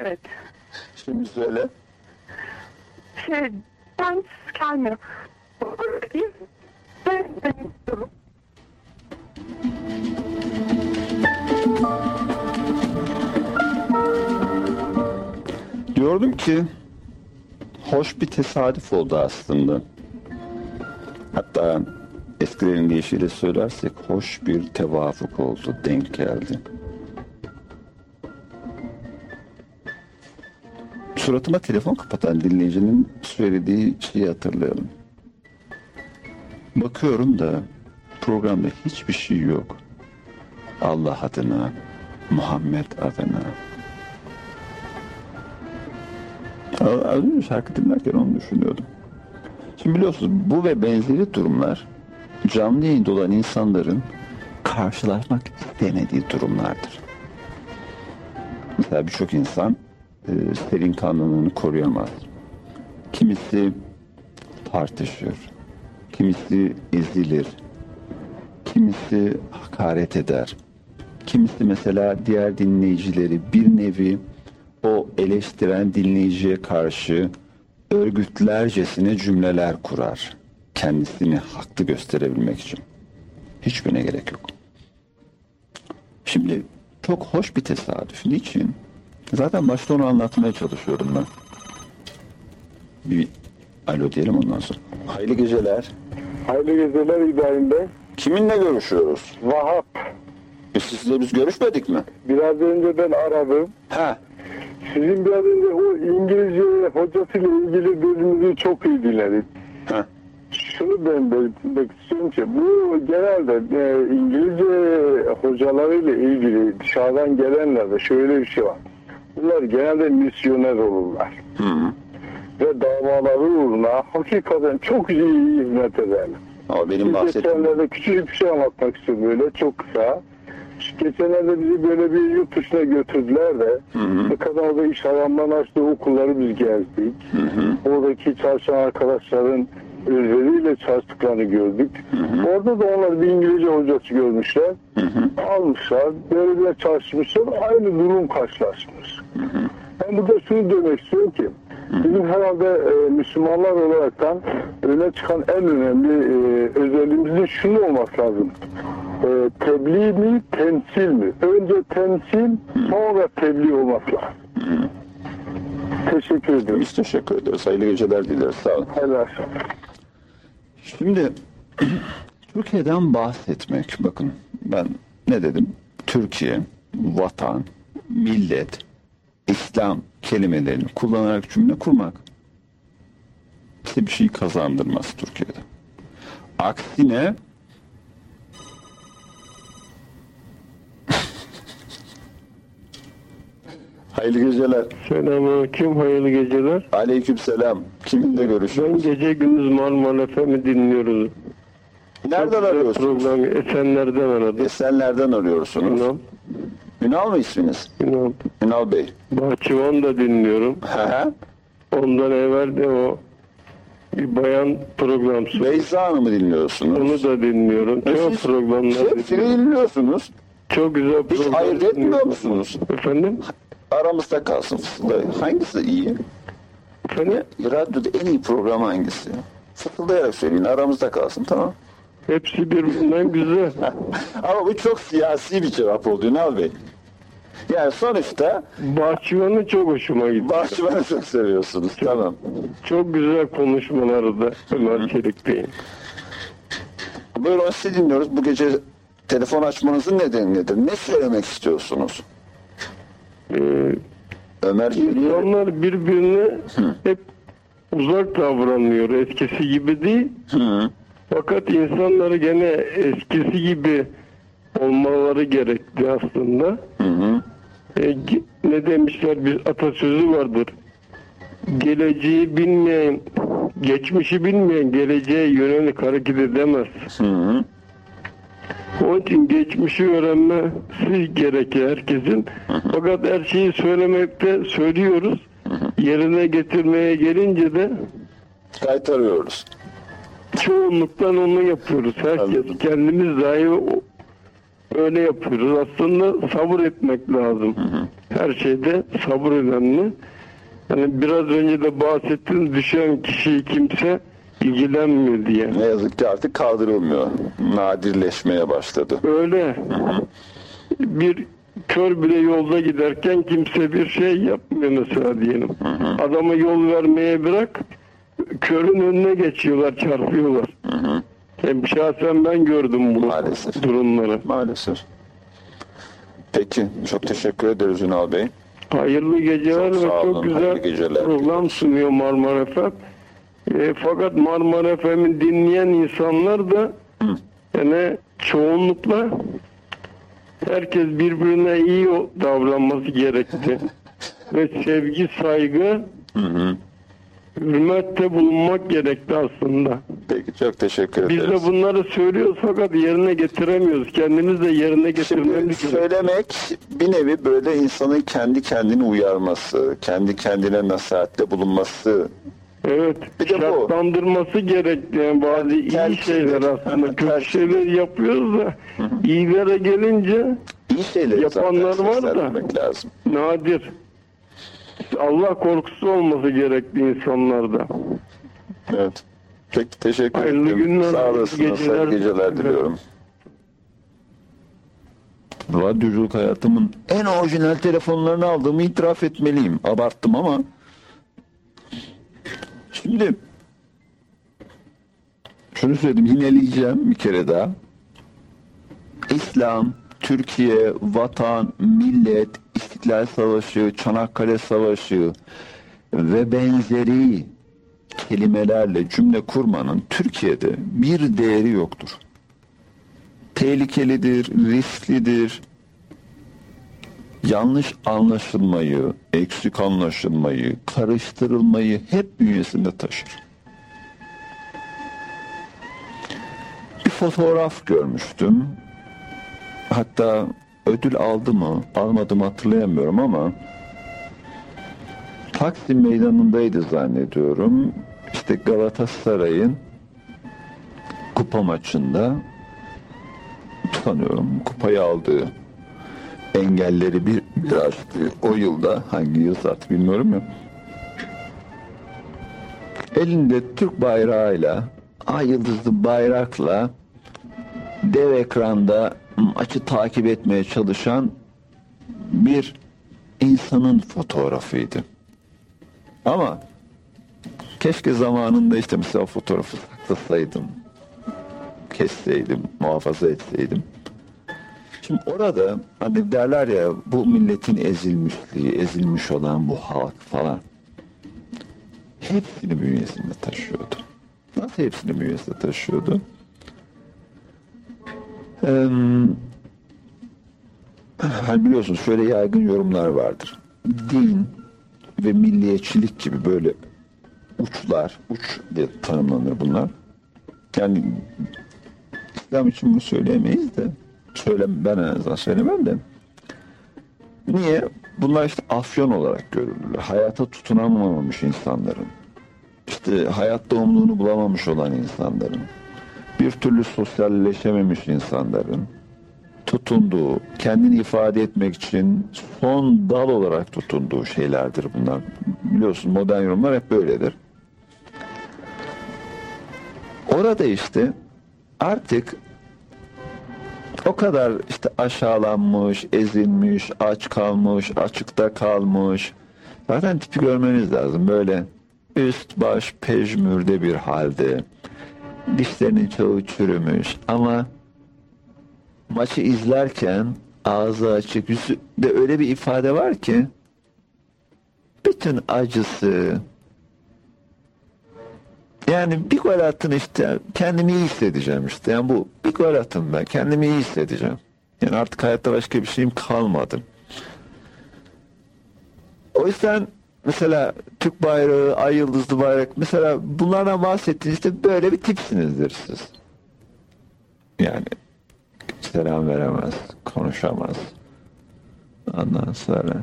Evet. Şimdi söyle. Şey, ben gelmiyor. Ben, ben istiyorum. Diyordum ki hoş bir tesadüf oldu aslında. Hatta eskilerin deyişiyle söylersek hoş bir tevafuk oldu, denk geldi. Suratıma telefon kapatan dinleyicinin söylediği şeyi hatırlayalım. Bakıyorum da programda hiçbir şey yok. Allah adına, Muhammed adına. Az önce şarkı dinlerken onu düşünüyordum. Şimdi biliyorsunuz bu ve benzeri durumlar canlı yayında olan insanların karşılaşmak istemediği durumlardır. Mesela birçok insan e, serin kanlılığını koruyamaz. Kimisi tartışır, kimisi ezilir, kimisi hakaret eder. Kimisi mesela diğer dinleyicileri bir nevi o eleştiren dinleyiciye karşı örgütlercesine cümleler kurar. Kendisini haklı gösterebilmek için. Hiçbirine gerek yok. Şimdi çok hoş bir tesadüf. Niçin? Zaten başta onu anlatmaya çalışıyorum ben. Bir alo diyelim ondan sonra. Hayırlı geceler. Hayırlı geceler İbrahim Bey. Kiminle görüşüyoruz? Vahap. E sizle biz görüşmedik mi? Biraz önce ben aradım. Ha. Sizin biraz önce o İngilizce hocasıyla ilgili bölümünüzü çok iyi dinledik. Ha. Şunu ben belirtmek istiyorum ki bu genelde e, İngilizce hocalarıyla ilgili dışarıdan gelenlerde şöyle bir şey var. Bunlar genelde misyoner olurlar. Hı -hı. Ve davaları uğruna hakikaten çok iyi hizmet ederler. Ama benim Biz bahsettiğim... geçenlerde küçücük bir şey anlatmak istiyorum böyle çok kısa. Geçenlerde bizi böyle bir yurt dışına götürdüler de Hı hı. ne kadar orada iş adamların açtığı okulları biz gezdik. Hı hı. Oradaki çalışan arkadaşların özveriyle çalıştıklarını gördük. Orada da onlar bir İngilizce hocası görmüşler. Hı hı. Almışlar. Böyle bir çalışmışlar. Aynı durum karşılaşmış. Ben burada şunu demek istiyorum ki bizim herhalde e, Müslümanlar olaraktan öne çıkan en önemli e, özelliğimizin şunu olması lazım. E, tebliğ mi, temsil mi? Önce temsil, sonra tebliğ olması lazım. Teşekkür ederim. Biz teşekkür ederiz. Hayırlı geceler dileriz. Sağ olun. Helal. Şimdi Türkiye'den bahsetmek. Bakın ben ne dedim? Türkiye, vatan, millet, İslam kelimelerini kullanarak cümle kurmak bize bir şey kazandırmaz Türkiye'de. Aksine Hayırlı geceler. Selamünaleyküm, hayırlı geceler. Aleykümselam. Kiminle Ben görüşüyoruz? gece gündüz Marmara FM'i dinliyoruz. Nereden arıyorsunuz? Program Esenler'den aradım. Esenler'den arıyorsunuz. Ünal, Ünal mı isminiz? Ünal. Ünal Bey. Bahçıvan da dinliyorum. Hı. Ondan evvel de o bir bayan program sundu. Beyza Hanım'ı dinliyorsunuz. Onu da dinliyorum. E Çok programlar Hepsini dinliyorum. dinliyorsunuz. Çok güzel Hiç program ayırt etmiyor musunuz? Efendim? Aramızda kalsın fısıldayın. Hangisi iyi? Efendim? Radyoda en iyi program hangisi? Fısıldayarak söyleyin. Aramızda kalsın tamam. Hepsi birbirinden güzel. Ama bu çok siyasi bir cevap oldu Ünal Bey. Yani sonuçta Bahçıvan'ı çok hoşuma gitti. bahçıvanı çok seviyorsunuz. Tamam. Çok güzel konuşmaları da Ömer Çelik Bey'in. Buyurun sizi dinliyoruz. Bu gece telefon açmanızın nedeni nedir? Ne söylemek istiyorsunuz? Ee, Ömer Çelik. İnsanlar birbirine hep uzak davranıyor. Eskisi gibi değil. Hı. Fakat insanları gene eskisi gibi olmaları gerekli aslında. Hı hı. E, ne demişler bir atasözü vardır. Geleceği bilmeyen, geçmişi bilmeyen geleceğe yönelik hareket edemez. Hı hı. Onun için geçmişi öğrenmesi gerekir herkesin. Fakat her şeyi söylemekte söylüyoruz. Yerine getirmeye gelince de Kaytarıyoruz. çoğunluktan onu yapıyoruz. Herkes Anladım. kendimiz dahi öyle yapıyoruz. Aslında sabır etmek lazım. Her şeyde sabır önemli. Yani biraz önce de bahsettiğim düşen kişiyi kimse ilgilenmiyor diye. Ne yazık ki artık kaldırılmıyor. Nadirleşmeye başladı. Öyle. Bir kör bile yolda giderken kimse bir şey yapmıyor mesela diyelim. Adama yol vermeye bırak körün önüne geçiyorlar, çarpıyorlar. Hem şahsen ben gördüm bu Maalesef. durumları. Maalesef. Peki. Çok teşekkür ederiz Ünal Bey. Hayırlı geceler Çok ve çok güzel program sunuyor Marmara FM. E, fakat Marmara FM'i dinleyen insanlar da yani çoğunlukla herkes birbirine iyi davranması gerekti. ve sevgi, saygı, hürmette bulunmak gerekti aslında. Peki çok teşekkür Biz ederiz. de bunları söylüyoruz fakat yerine getiremiyoruz. Kendimiz de yerine Şimdi getirmemiz gerekiyor. söylemek bir nevi böyle insanın kendi kendini uyarması, kendi kendine nasihatte bulunması. Evet. Bir de bu. şartlandırması gerekli. Yani bazı iyi Tercih. şeyler aslında. Kötü şeyler yapıyoruz da iyilere gelince İyi şeyleri Yapanlar var da. lazım. nadir. Allah korkusu olması gerekli insanlarda. Evet. Peki teşekkür Hayırlı ederim. günler, Sağ olasınız. geceler. Hayırlı geceler diliyorum. Radyoculuk hayatımın en orijinal telefonlarını aldığımı itiraf etmeliyim. Abarttım ama. Şimdi şunu söyledim yineleyeceğim bir kere daha. İslam, Türkiye, vatan, millet, İstiklal Savaşı, Çanakkale Savaşı ve benzeri kelimelerle cümle kurmanın Türkiye'de bir değeri yoktur. Tehlikelidir, risklidir. Yanlış anlaşılmayı, eksik anlaşılmayı, karıştırılmayı hep bünyesinde taşır. Bir fotoğraf görmüştüm. Hatta ödül aldı mı, almadı mı hatırlayamıyorum ama Taksim Meydanı'ndaydı zannediyorum. İşte Galatasaray'ın kupa maçında sanıyorum kupayı aldığı engelleri bir, bir aştı. O yılda hangi yıl artık bilmiyorum ya. Elinde Türk bayrağıyla ay yıldızlı bayrakla dev ekranda maçı takip etmeye çalışan bir insanın fotoğrafıydı. Ama keşke zamanında işte mesela fotoğrafı saklasaydım, kesseydim, muhafaza etseydim. Şimdi orada hani derler ya bu milletin ezilmişliği, ezilmiş olan bu halk falan. Hepsini bünyesinde taşıyordu. Nasıl hepsini bünyesinde taşıyordu? Ee, hani biliyorsunuz şöyle yaygın yorumlar vardır. Din ve milliyetçilik gibi böyle uçlar, uç diye tanımlanır bunlar. Yani İslam için bunu söyleyemeyiz de söyle, ben en azından söylemem de niye? Bunlar işte afyon olarak görülür. Hayata tutunamamış insanların işte hayatta umduğunu bulamamış olan insanların bir türlü sosyalleşememiş insanların tutunduğu, kendini ifade etmek için son dal olarak tutunduğu şeylerdir bunlar. Biliyorsun modern yorumlar hep böyledir. Orada işte artık o kadar işte aşağılanmış, ezilmiş, aç kalmış, açıkta kalmış. Zaten tipi görmeniz lazım. Böyle üst baş pejmürde bir halde. Dişlerinin çoğu çürümüş ama maçı izlerken ağzı açık, yüzünde öyle bir ifade var ki bütün acısı yani bir gol attın işte kendimi iyi hissedeceğim işte. Yani bu bir gol attım ben kendimi iyi hissedeceğim. Yani artık hayatta başka bir şeyim kalmadı. O yüzden mesela Türk bayrağı, ay yıldızlı bayrak mesela bunlardan bahsettiğinizde böyle bir tipsinizdir siz. Yani selam veremez, konuşamaz. Ondan sonra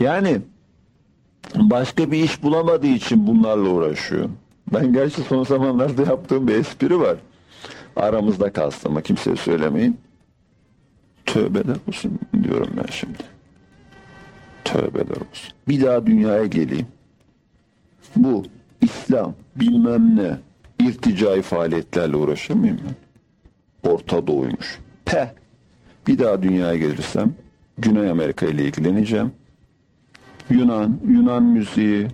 yani başka bir iş bulamadığı için bunlarla uğraşıyor. Ben gerçi son zamanlarda yaptığım bir espri var. Aramızda kalsın ama kimseye söylemeyin. Tövbeler olsun diyorum ben şimdi. Tövbeler olsun. Bir daha dünyaya geleyim. Bu İslam bilmem ne irticai faaliyetlerle uğraşır mıyım ben? Orta Doğu'ymuş. Peh. Bir daha dünyaya gelirsem Güney Amerika ile ilgileneceğim. Yunan, Yunan müziği,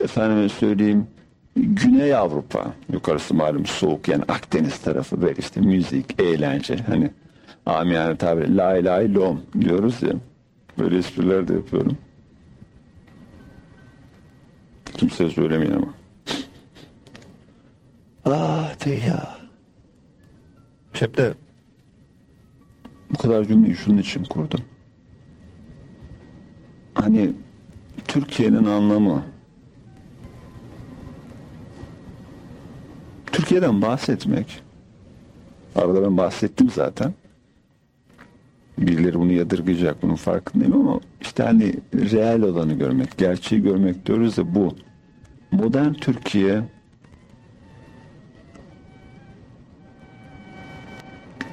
efendime söyleyeyim Güney Avrupa, yukarısı malum soğuk yani Akdeniz tarafı böyle işte müzik, eğlence hani amiyane tabiri lay lay lom diyoruz ya. Böyle espriler de yapıyorum. Kimse söylemeyin ama. Ah de ya. Hep de bu kadar cümleyi şunun için kurdum. Hani Türkiye'nin anlamı Türkiye'den bahsetmek arada ben bahsettim zaten birileri bunu yadırgayacak bunun farkındayım ama işte hani real olanı görmek gerçeği görmek diyoruz ya bu modern Türkiye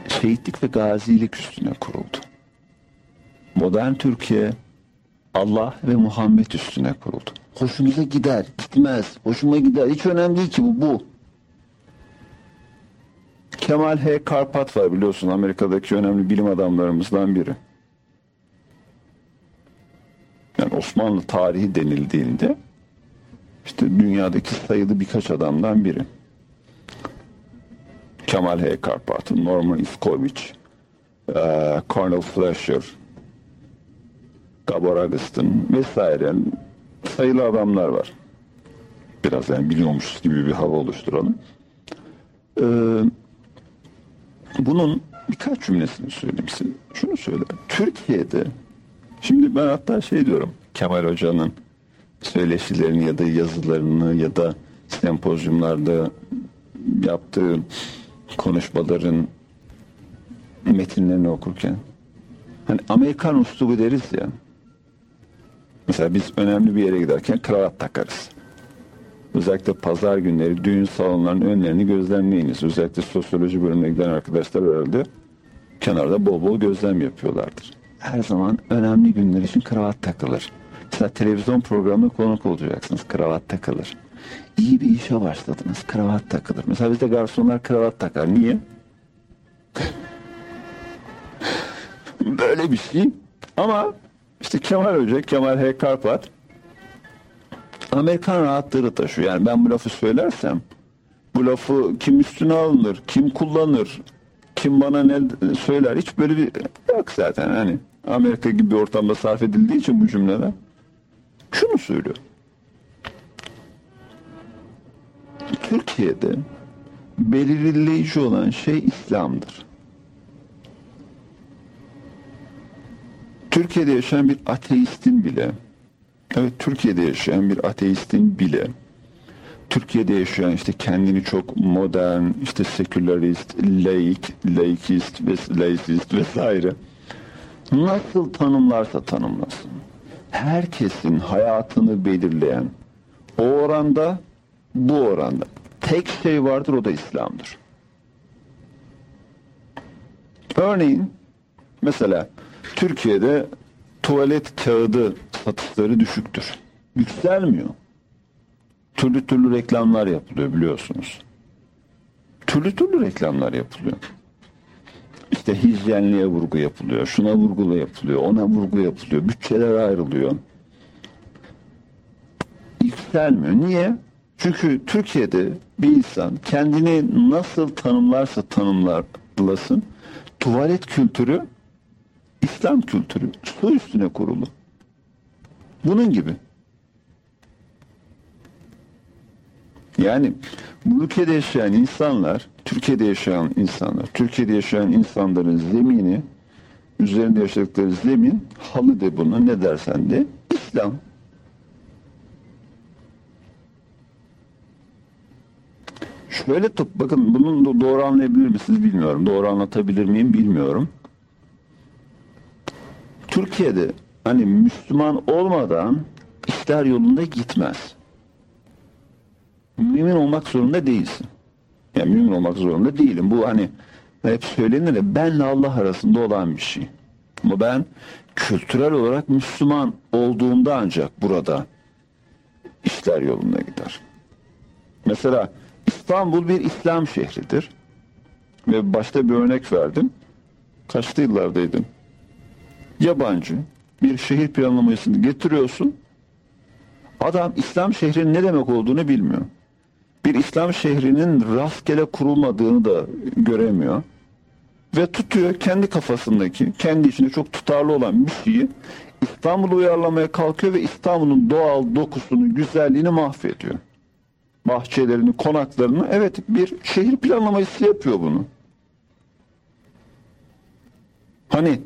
şehitlik ve gazilik üstüne kuruldu. Modern Türkiye Allah ve Muhammed üstüne kuruldu. Hoşumuza gider, gitmez, hoşuma gider. Hiç önemli değil ki bu. bu. Kemal H. Karpat var biliyorsun Amerika'daki önemli bilim adamlarımızdan biri. Yani Osmanlı tarihi denildiğinde işte dünyadaki sayılı birkaç adamdan biri. Kemal H. Karpat, Norman Iskovic, e, Cornel Fletcher, Gabor Agustin vesaire sayılı adamlar var. Biraz yani biliyormuşuz gibi bir hava oluşturalım. Ee, bunun birkaç cümlesini söyleyeyim. Şunu söyle. Türkiye'de şimdi ben hatta şey diyorum Kemal Hoca'nın söyleşilerini ya da yazılarını ya da sempozyumlarda yaptığı konuşmaların metinlerini okurken hani Amerikan uslubu deriz ya mesela biz önemli bir yere giderken kravat takarız. Özellikle pazar günleri düğün salonlarının önlerini gözlemleyiniz. Özellikle sosyoloji bölümüne giden arkadaşlar herhalde kenarda bol bol gözlem yapıyorlardır. Her zaman önemli günler için kravat takılır. Mesela televizyon programına konuk olacaksınız. Kravat takılır. İyi bir işe başladınız. Kravat takılır. Mesela bizde garsonlar kravat takar. Niye? Böyle bir şey. Ama işte Kemal Hoca, Kemal H. Karpat Amerikan rahatlığı taşıyor. Yani ben bu lafı söylersem bu lafı kim üstüne alınır, kim kullanır, kim bana ne söyler hiç böyle bir yok zaten hani Amerika gibi bir ortamda sarf edildiği için bu cümleler şunu söylüyor. Türkiye'de belirleyici olan şey İslam'dır. Türkiye'de yaşayan bir ateistin bile Evet Türkiye'de yaşayan bir ateistin bile Türkiye'de yaşayan işte kendini çok modern, işte sekülerist, laik, laikist ve laicist vesaire nasıl tanımlarsa tanımlasın. Herkesin hayatını belirleyen o oranda bu oranda tek şey vardır o da İslam'dır. Örneğin mesela Türkiye'de tuvalet kağıdı satışları düşüktür. Yükselmiyor. Türlü türlü reklamlar yapılıyor biliyorsunuz. Türlü türlü reklamlar yapılıyor. İşte hijyenliğe vurgu yapılıyor, şuna vurgu yapılıyor, ona vurgu yapılıyor, bütçeler ayrılıyor. Yükselmiyor. Niye? Çünkü Türkiye'de bir insan kendini nasıl tanımlarsa tanımlarlasın, tuvalet kültürü İslam kültürü su üstüne kurulu. Bunun gibi. Yani bu ülkede yaşayan insanlar, Türkiye'de yaşayan insanlar, Türkiye'de yaşayan insanların zemini, üzerinde yaşadıkları zemin, halı de buna ne dersen de İslam. Şöyle top, bakın bunu doğru anlayabilir misiniz bilmiyorum. Doğru anlatabilir miyim bilmiyorum. Türkiye'de hani Müslüman olmadan işler yolunda gitmez. Mümin olmak zorunda değilsin. Yani mümin olmak zorunda değilim. Bu hani hep söylenir ya benle Allah arasında olan bir şey. Ama ben kültürel olarak Müslüman olduğumda ancak burada işler yoluna gider. Mesela İstanbul bir İslam şehridir. Ve başta bir örnek verdim. Kaçlı yıllardaydım? Yabancı bir şehir planlamasını getiriyorsun. Adam İslam şehrinin ne demek olduğunu bilmiyor. Bir İslam şehrinin rastgele kurulmadığını da göremiyor. Ve tutuyor kendi kafasındaki, kendi içinde çok tutarlı olan bir şeyi İstanbul'u uyarlamaya kalkıyor ve İstanbul'un doğal dokusunu, güzelliğini mahvediyor. Bahçelerini, konaklarını, evet bir şehir planlaması yapıyor bunu. Hani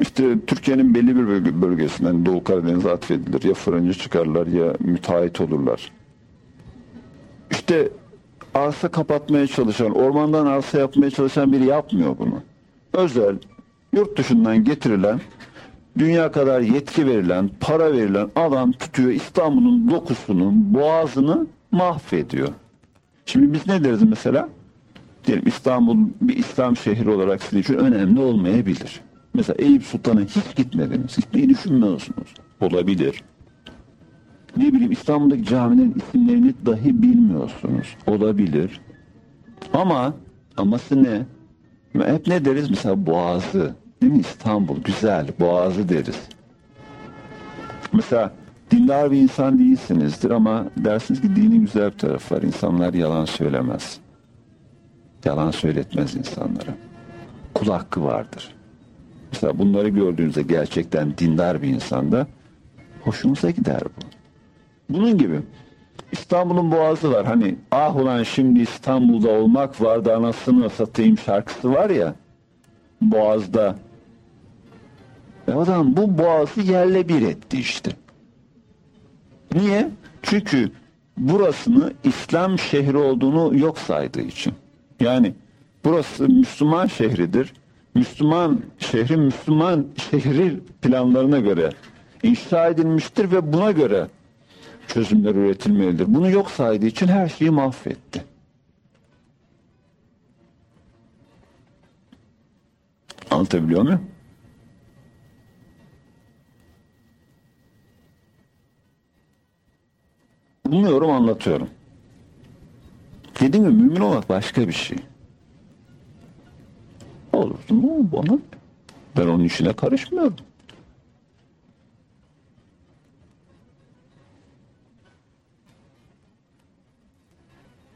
işte Türkiye'nin belli bir bölge, bölgesinden Doğu Karadeniz'e atfedilir. Ya fırıncı çıkarlar ya müteahhit olurlar. İşte arsa kapatmaya çalışan, ormandan arsa yapmaya çalışan biri yapmıyor bunu. Özel, yurt dışından getirilen, dünya kadar yetki verilen, para verilen adam tutuyor İstanbul'un dokusunu, boğazını mahvediyor. Şimdi biz ne deriz mesela? Diyelim İstanbul bir İslam şehri olarak sizin için önemli olmayabilir. Mesela Eyüp Sultan'a hiç gitmediniz. Gitmeyi düşünmüyorsunuz. Olabilir. Ne bileyim İstanbul'daki camilerin isimlerini dahi bilmiyorsunuz. Olabilir. Ama aması ne? Hep ne deriz? Mesela Boğazı. Değil mi? İstanbul güzel. Boğazı deriz. Mesela dindar bir insan değilsinizdir ama dersiniz ki dinin güzel bir tarafı var. İnsanlar yalan söylemez. Yalan söyletmez insanlara. Kul hakkı vardır. Mesela bunları gördüğünüzde gerçekten dindar bir insanda hoşunuza gider bu. Bunun gibi İstanbul'un boğazı var. Hani ah ulan şimdi İstanbul'da olmak var da anasını satayım şarkısı var ya boğazda. E adam bu boğazı yerle bir etti işte. Niye? Çünkü burasını İslam şehri olduğunu yok saydığı için. Yani burası Müslüman şehridir. Müslüman şehri Müslüman şehri planlarına göre inşa edilmiştir ve buna göre çözümler üretilmelidir. Bunu yok saydığı için her şeyi mahvetti. Anlatabiliyor muyum? Bilmiyorum anlatıyorum. Dediğim gibi mümin olmak başka bir şey. Olursun mu bana? Ben onun işine karışmıyorum.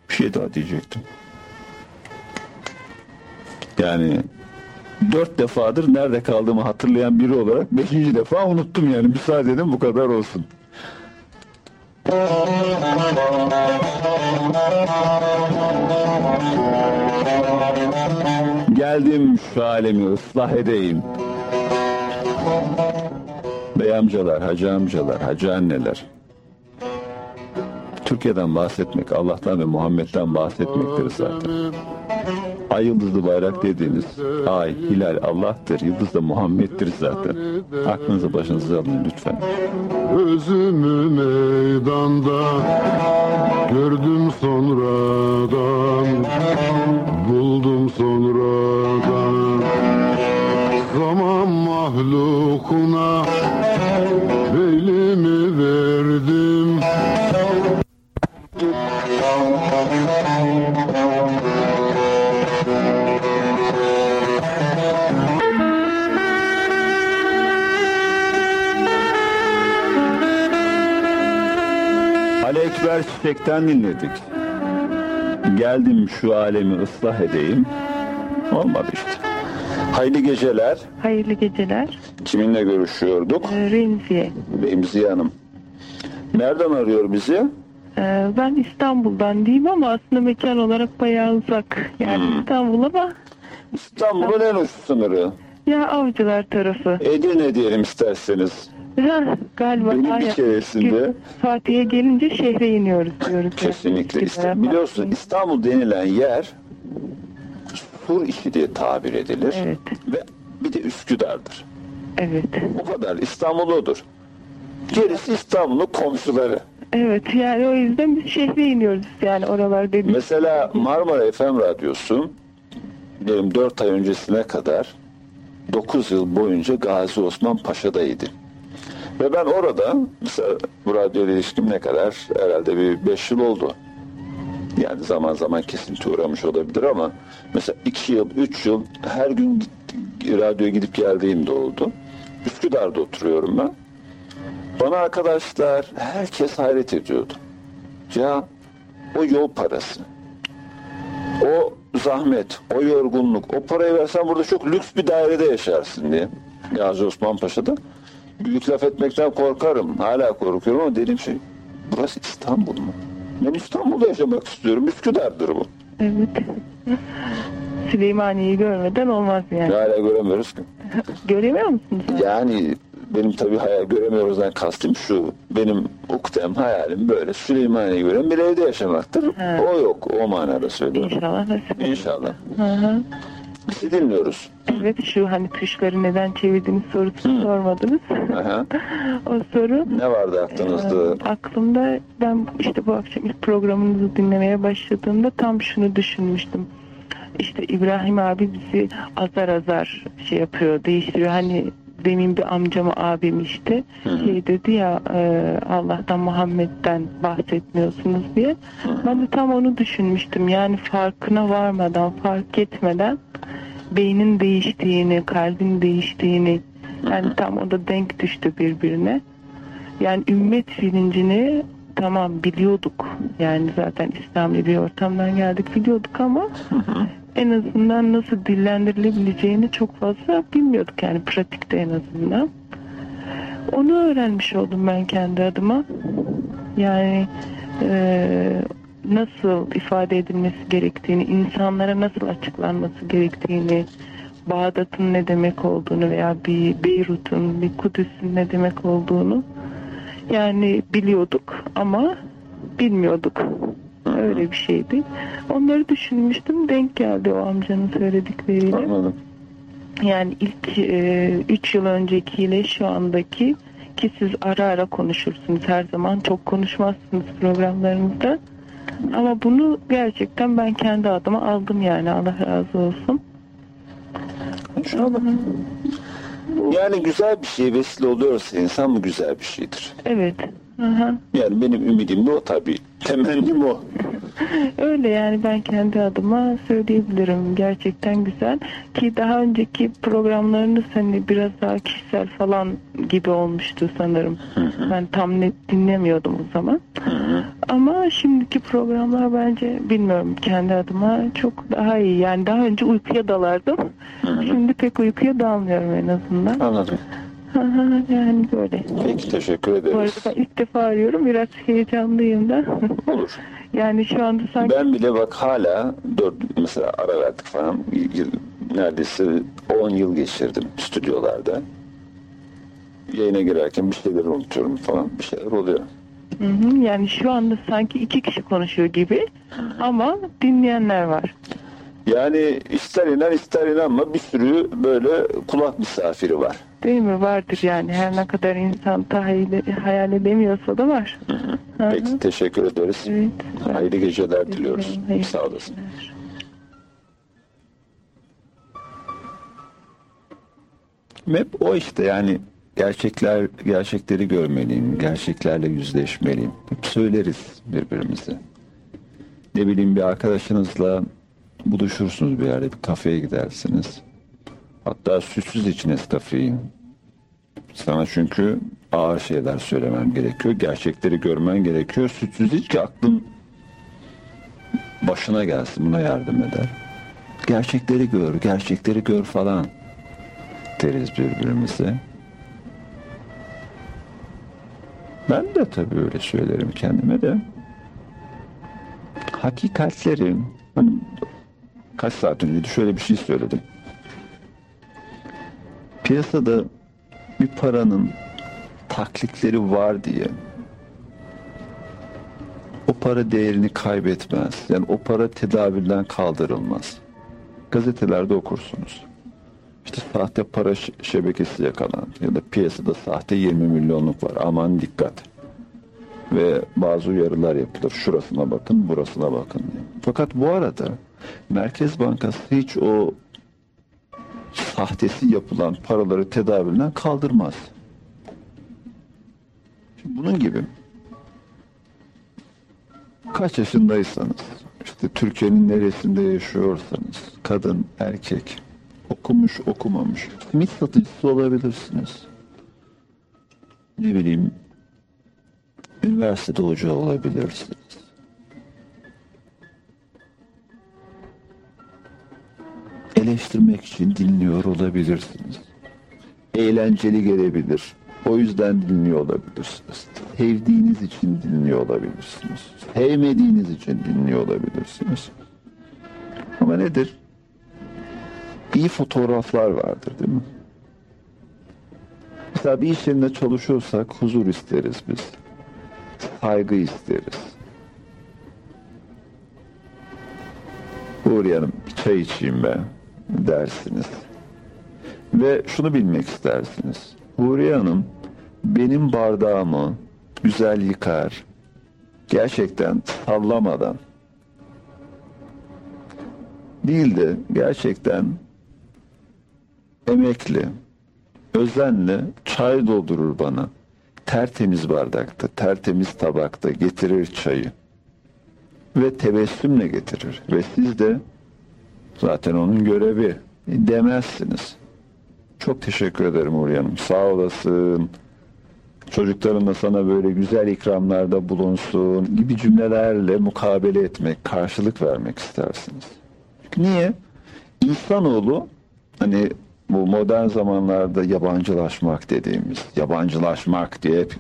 Bir şey daha diyecektim. Yani dört defadır nerede kaldığımı hatırlayan biri olarak beşinci defa unuttum yani. Müsaade edin bu kadar olsun. Geldim şu alemi ıslah edeyim. Bey amcalar, hacı amcalar, hacı anneler. Türkiye'den bahsetmek, Allah'tan ve Muhammed'den bahsetmektir zaten. Ay yıldızlı bayrak dediğiniz ay, hilal Allah'tır, yıldız da Muhammed'dir zaten. Aklınızı başınıza alın lütfen. Özümü meydanda gördüm sonradan buldum sonradan zaman mahlukuna beylimi Ekber Çiçek'ten dinledik. Geldim şu alemi ıslah edeyim. Olmadı işte. Hayırlı geceler. Hayırlı geceler. Kiminle görüşüyorduk? Ee, Remziye. Remziye Hanım. Nereden arıyor bizi? Ee, ben İstanbul'dan diyeyim ama aslında mekan olarak bayağı uzak. Yani Hmm. İstanbul ama İstanbul'un en uç sınırı. ya avcılar tarafı. Edirne diyelim isterseniz. Ha, galiba Benim bir keresinde Fatih'e gelince şehre iniyoruz diyoruz. kesinlikle Yani. İstanbul. Biliyorsun İstanbul denilen yer sur işi diye tabir edilir. Evet. Ve bir de Üsküdar'dır. Evet. O kadar İstanbul odur. Gerisi İstanbul'un komşuları. Evet yani o yüzden biz şehre iniyoruz yani oralar dediğimiz. Mesela Marmara FM Radyosu diyelim 4 ay öncesine kadar 9 yıl boyunca Gazi Osman Paşa'daydı. Ve ben orada mesela bu radyo ilişkim ne kadar? Herhalde bir 5 yıl oldu. Yani zaman zaman kesinti uğramış olabilir ama mesela 2 yıl, 3 yıl her gün git- radyoya gidip geldiğim de oldu. Üsküdar'da oturuyorum ben. Bana arkadaşlar herkes hayret ediyordu. Ya o yol parası, o zahmet, o yorgunluk, o parayı versen burada çok lüks bir dairede yaşarsın diye. Gazi Osman Paşa'da. Büyük laf etmekten korkarım. Hala korkuyorum ama dediğim şey burası İstanbul mu? Ben İstanbul'da yaşamak istiyorum. Üsküdar'dır bu. Evet. Süleymaniye'yi görmeden olmaz yani. Hala göremiyoruz ki. Göremiyor musunuz? Yani benim tabii hayal göremiyoruzdan kastım şu. Benim uktem, hayalim böyle Süleymaniye gören bir evde yaşamaktır. He. O yok. O manada söylüyorum. İnşallah nasip. İnşallah. Hı hı. Dinliyoruz. Evet şu hani tuşları neden çevirdiğiniz sorusunu sormadınız. Aha. o soru Ne vardı aklınızda? Ee, aklımda ben işte bu akşam ilk programınızı dinlemeye başladığımda tam şunu düşünmüştüm. İşte İbrahim abi bizi azar azar şey yapıyor, değiştiriyor. Hani demin bir amcama abim işte şey dedi ya e, Allah'tan Muhammed'den bahsetmiyorsunuz diye. Ben de tam onu düşünmüştüm. Yani farkına varmadan, fark etmeden beynin değiştiğini, kalbin değiştiğini yani tam o da denk düştü birbirine. Yani ümmet bilincini tamam biliyorduk. Yani zaten İslami bir ortamdan geldik biliyorduk ama en azından nasıl dillendirilebileceğini çok fazla bilmiyorduk yani pratikte en azından. Onu öğrenmiş oldum ben kendi adıma. Yani eee, nasıl ifade edilmesi gerektiğini, insanlara nasıl açıklanması gerektiğini, Bağdat'ın ne demek olduğunu veya bir Beyrut'un, bir Kudüs'ün ne demek olduğunu yani biliyorduk ama bilmiyorduk. Öyle bir şeydi. Onları düşünmüştüm. Denk geldi o amcanın söyledikleriyle. Anladım. Yani ilk 3 yıl öncekiyle şu andaki ki siz ara ara konuşursunuz her zaman çok konuşmazsınız programlarınızda. Ama bunu gerçekten ben kendi adıma aldım yani Allah razı olsun. İnşallah. Yani güzel bir şey vesile oluyorsa insan bu güzel bir şeydir. Evet. Hı hı. Yani benim ümidim de o tabii. Temennim o. Öyle yani ben kendi adıma söyleyebilirim. Gerçekten güzel. Ki daha önceki programlarınız hani biraz daha kişisel falan gibi olmuştu sanırım. Ben tam net dinlemiyordum o zaman. Ama şimdiki programlar bence bilmiyorum kendi adıma çok daha iyi. Yani daha önce uykuya dalardım. Şimdi pek uykuya dalmıyorum en azından. Anladım. Yani böyle. Peki teşekkür Bu arada ederiz. ilk defa arıyorum. Biraz heyecanlıyım da. Olur. yani şu anda sanki Ben bile bak hala dört mesela ara verdik falan. Neredeyse 10 yıl geçirdim stüdyolarda. Yayına girerken bir şeyler unutuyorum falan. Bir şeyler oluyor. Hı hı, yani şu anda sanki iki kişi konuşuyor gibi ama dinleyenler var. Yani ister inan ister inanma bir sürü böyle kulak misafiri var. Değil mi? Vardır yani. Her ne kadar insan tahayyül, hayal edemiyorsa da var. Hı hı. Peki teşekkür ederiz. Evet. Hayırlı geceler diliyoruz. Hayırlı Sağ olasın. geceler. Hep o işte yani gerçekler gerçekleri görmeliyim, gerçeklerle yüzleşmeliyim. Hep söyleriz birbirimize. Ne bileyim bir arkadaşınızla buluşursunuz bir yerde bir kafeye gidersiniz. Hatta sütsüz içiniz kafeyi. Sana çünkü ağır şeyler söylemem gerekiyor. Gerçekleri görmen gerekiyor. Sütsüz iç ki aklın başına gelsin. Buna yardım eder. Gerçekleri gör, gerçekleri gör falan deriz birbirimize. Ben de tabii öyle söylerim kendime de. Hakikatleri hani kaç saat önce şöyle bir şey söyledim. Piyasada bir paranın taklitleri var diye o para değerini kaybetmez. Yani o para tedavülden kaldırılmaz. Gazetelerde okursunuz. İşte sahte para şebekesi yakalandı ya da piyasada sahte 20 milyonluk var. Aman dikkat. Ve bazı uyarılar yapılır. Şurasına bakın, burasına bakın diye. Fakat bu arada Merkez Bankası hiç o sahtesi yapılan paraları tedavülden kaldırmaz. Şimdi bunun gibi kaç yaşındaysanız, işte Türkiye'nin neresinde yaşıyorsanız, kadın, erkek, okumuş, okumamış, simit satıcısı olabilirsiniz. Ne bileyim, üniversitede hoca olabilirsiniz. Eleştirmek için dinliyor olabilirsiniz. Eğlenceli gelebilir. O yüzden dinliyor olabilirsiniz. Sevdiğiniz için dinliyor olabilirsiniz. Sevmediğiniz için dinliyor olabilirsiniz. Ama nedir? İyi fotoğraflar vardır değil mi? Mesela bir iş yerinde çalışıyorsak huzur isteriz biz. Saygı isteriz. Uğrayalım bir çay içeyim ben dersiniz. Ve şunu bilmek istersiniz. Huriye Hanım benim bardağımı güzel yıkar. Gerçekten sallamadan. Değil de gerçekten emekli, özenle çay doldurur bana. Tertemiz bardakta, tertemiz tabakta getirir çayı. Ve tebessümle getirir. Ve siz de zaten onun görevi demezsiniz. Çok teşekkür ederim Uğur Hanım. Sağ olasın. Çocukların da sana böyle güzel ikramlarda bulunsun gibi cümlelerle mukabele etmek, karşılık vermek istersiniz. Çünkü niye? İnsanoğlu hani bu modern zamanlarda yabancılaşmak dediğimiz, yabancılaşmak diye hep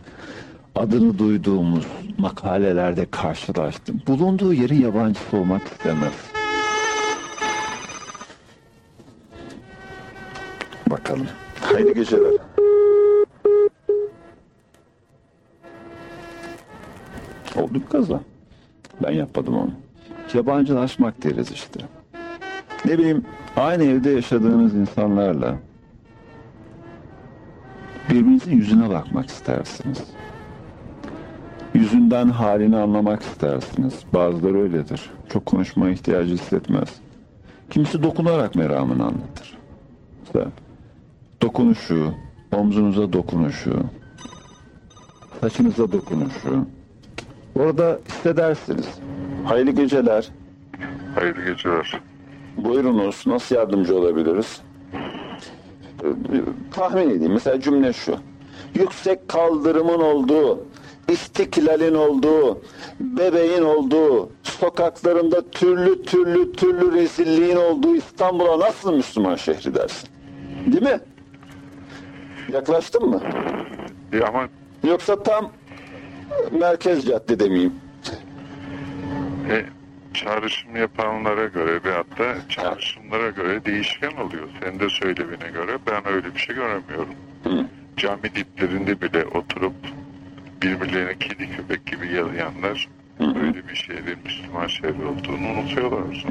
adını duyduğumuz makalelerde karşılaştım. Bulunduğu yerin yabancısı olmak istemez. Bakalım. Hayırlı geceler. Oldu bir kaza. Ben yapmadım onu. Yabancılaşmak deriz işte. Ne bileyim aynı evde yaşadığınız insanlarla birbirinizin yüzüne bakmak istersiniz. Yüzünden halini anlamak istersiniz. Bazıları öyledir. Çok konuşma ihtiyacı hissetmez. Kimisi dokunarak meramını anlatır. Mesela dokunuşu, omzunuza dokunuşu, saçınıza dokunuşu. Orada hissedersiniz. Hayırlı geceler. Hayırlı geceler. Buyurunuz. Nasıl yardımcı olabiliriz? Ee, Tahmin edeyim. Mesela cümle şu. Yüksek kaldırımın olduğu, istiklalin olduğu, bebeğin olduğu, sokaklarında türlü türlü türlü rezilliğin olduğu İstanbul'a nasıl Müslüman şehri dersin? Değil mi? Yaklaştın mı? Ya ama Yoksa tam merkez caddede miyim? e, çağrışım yapanlara göre veyahut da çağrışımlara göre değişken oluyor. Senin de söylemine göre ben öyle bir şey göremiyorum. Cami diplerinde bile oturup birbirlerine kedi köpek gibi yalayanlar böyle bir şehrin Müslüman şehri olduğunu unutuyorlar.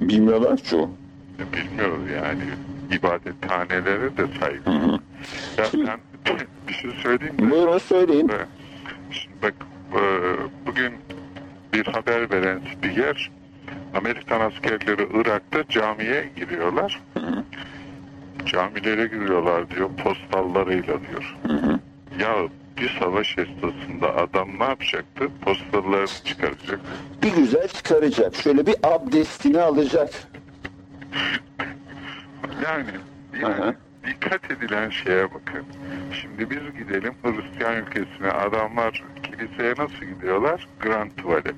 Bilmiyorlar çoğu. E, Bilmiyor yani ibadethanelere de saygı. Ya ben bir şey söyleyeyim mi? Buyurun söyleyin. Ve Şimdi bak e, bugün bir haber veren spiker Amerikan askerleri Irak'ta camiye giriyorlar. Camilere giriyorlar diyor postallarıyla diyor. Ya bir savaş esnasında adam ne yapacaktı? Postallarını çıkaracak. Bir güzel çıkaracak. Şöyle bir abdestini alacak. Yani, dikkat edilen şeye bakın. Şimdi biz gidelim Hristiyan ülkesine. Adamlar kiliseye nasıl gidiyorlar? Grand tuvalet.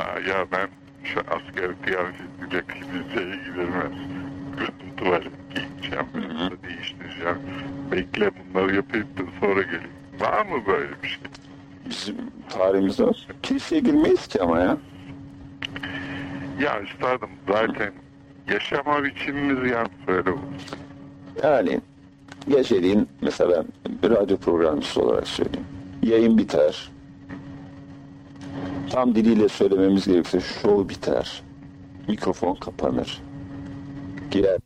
Aa, ya ben şu asker kıyafetiyle kiliseye gidilmez. Grand tuvalet giyeceğim. Biraz da değiştireceğim. Bekle bunları yapayım da sonra geleyim. Var mı böyle bir şey? Bizim tarihimizde kiliseye girmeyiz ki ama ya. Ya üstadım zaten yaşama biçimimiz bu. Yani geceliğin mesela bir radyo programcısı olarak söyleyeyim. Yayın biter. Tam diliyle söylememiz gerekirse show biter. Mikrofon kapanır. Girer